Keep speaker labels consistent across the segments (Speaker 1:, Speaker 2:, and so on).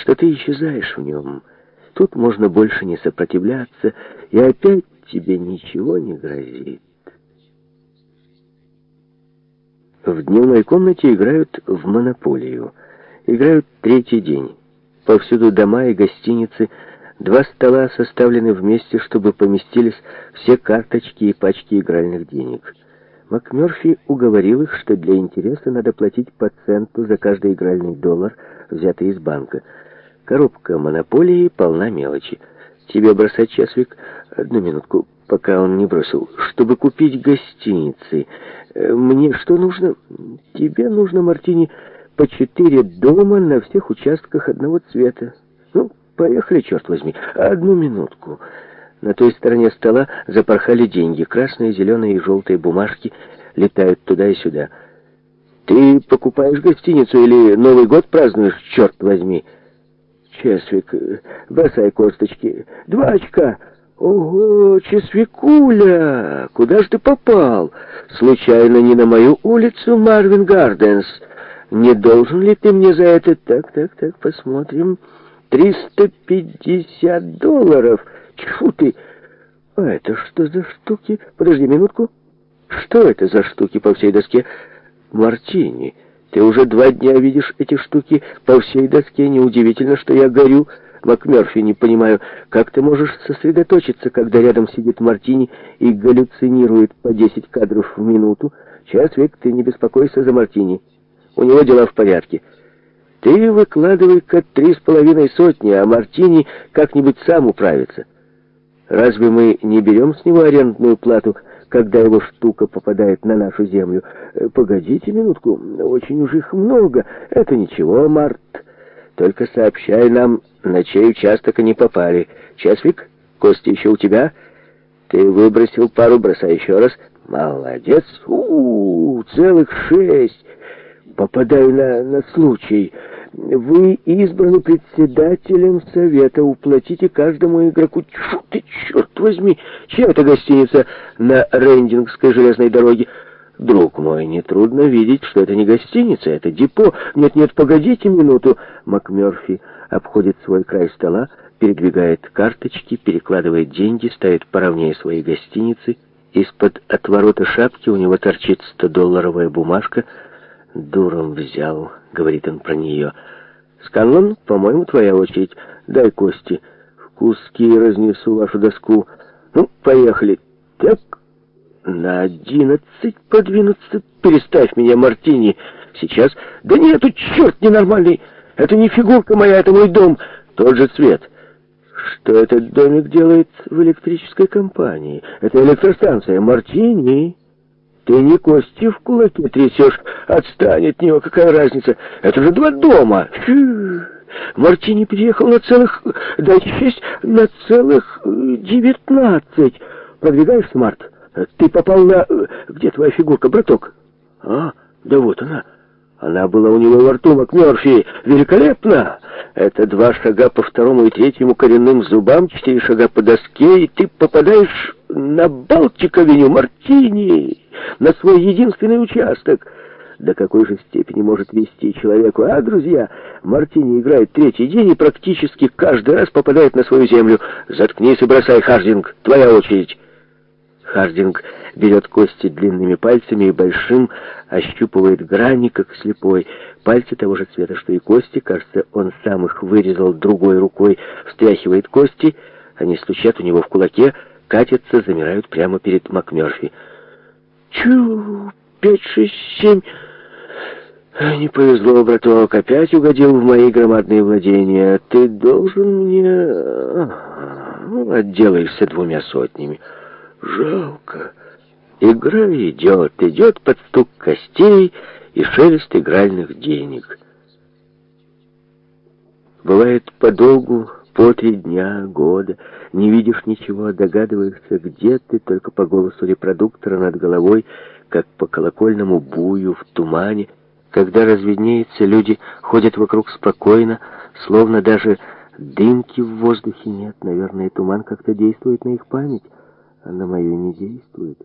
Speaker 1: что ты исчезаешь в нем. Тут можно больше не сопротивляться, и опять тебе ничего не грозит. В дневной комнате играют в монополию. Играют третий день. Повсюду дома и гостиницы. Два стола составлены вместе, чтобы поместились все карточки и пачки игральных денег. МакМёрфи уговорил их, что для интереса надо платить по центу за каждый игральный доллар, взятый из банка. Коробка монополии полна мелочи. Тебе бросать часовик? Одну минутку, пока он не бросил. Чтобы купить гостиницы. Э, мне что нужно? Тебе нужно, Мартини, по четыре дома на всех участках одного цвета. Ну, поехали, черт возьми. Одну минутку. На той стороне стола запорхали деньги. Красные, зеленые и желтые бумажки летают туда и сюда. Ты покупаешь гостиницу или Новый год празднуешь, черт возьми? Чесвик, бросай косточки. Два очка. Ого, Чесвикуля, куда ж ты попал? Случайно не на мою улицу, Марвин Гарденс? Не должен ли ты мне за это? Так, так, так, посмотрим. 350 долларов. Тьфу ты! А это что за штуки? Подожди минутку. Что это за штуки по всей доске? Мартини. Ты уже два дня видишь эти штуки по всей доске. Неудивительно, что я горю. МакМерфи, не понимаю, как ты можешь сосредоточиться, когда рядом сидит Мартини и галлюцинирует по 10 кадров в минуту? Час век ты не беспокойся за Мартини. У него дела в порядке. Ты выкладывай-ка три с половиной сотни, а Мартини как-нибудь сам управится. Разве мы не берем с него арендную плату, когда его штука попадает на нашу землю. Э, погодите минутку, очень уж их много. Это ничего, Март. Только сообщай нам, на чей участок они попали. Чесвик, кости еще у тебя? Ты выбросил пару, бросай еще раз. Молодец. У, -у, -у целых шесть. Попадаю на, на случай... Вы избраны председателем совета. Уплатите каждому игроку... Тьфу ты, черт возьми! Чья это гостиница на Рендингской железной дороге? Друг мой, нетрудно видеть, что это не гостиница, это депо. Нет-нет, погодите минуту. МакМёрфи обходит свой край стола, передвигает карточки, перекладывает деньги, ставит поровнее своей гостиницы. Из-под отворота шапки у него торчит 100-долларовая бумажка — «Дуром взял», — говорит он про нее. «Сканлон, по-моему, твоя очередь. Дай кости. В куски разнесу вашу доску. Ну, поехали. Так, на одиннадцать подвинуться. Переставь меня, Мартини. Сейчас. Да нет, черт ненормальный. Это не фигурка моя, это мой дом. Тот же цвет». Что этот домик делает в электрической компании? Это электростанция Мартини. Ты не кости в кулаке трясешь. Отстань от него, какая разница? Это же два дома. Фу. Мартини приехал на целых... Дайте честь, на целых э, девятнадцать. Продвигаешься, Март? Ты попал на... Э, где твоя фигурка, браток? А, да вот она. Она была у него во рту, МакМёрфи. Великолепно! Это два шага по второму и третьему коренным зубам, четыре шага по доске, и ты попадаешь на Балтиковине Мартини, на свой единственный участок. До какой же степени может вести человеку? А, друзья, Мартини играет третий день и практически каждый раз попадает на свою землю. Заткнись и бросай, Хардинг, твоя очередь. Хардинг берет кости длинными пальцами и большим ощупывает грани, как слепой. Пальцы того же цвета, что и кости. Кажется, он сам их вырезал другой рукой, встряхивает кости. Они стучат у него в кулаке катятся, замирают прямо перед МакМёрфи. «Чу! Пять, шесть, семь!» «Не повезло, браток, опять угодил в мои громадные владения. Ты должен мне... Ну, отделаешься двумя сотнями. Жалко. Игра идет, идет под стук костей и шелест игральных денег. Бывает подолгу по три дня, года, не видишь ничего, догадываешься, где ты, только по голосу репродуктора над головой, как по колокольному бую в тумане. Когда разведнеется, люди ходят вокруг спокойно, словно даже дымки в воздухе нет. Наверное, туман как-то действует на их память, а на мою не действует.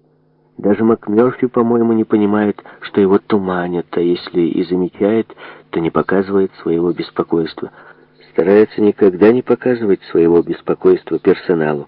Speaker 1: Даже МакМёрфи, по-моему, не понимает, что его туманят, а если и замечает, то не показывает своего беспокойства — старается никогда не показывать своего беспокойства персоналу,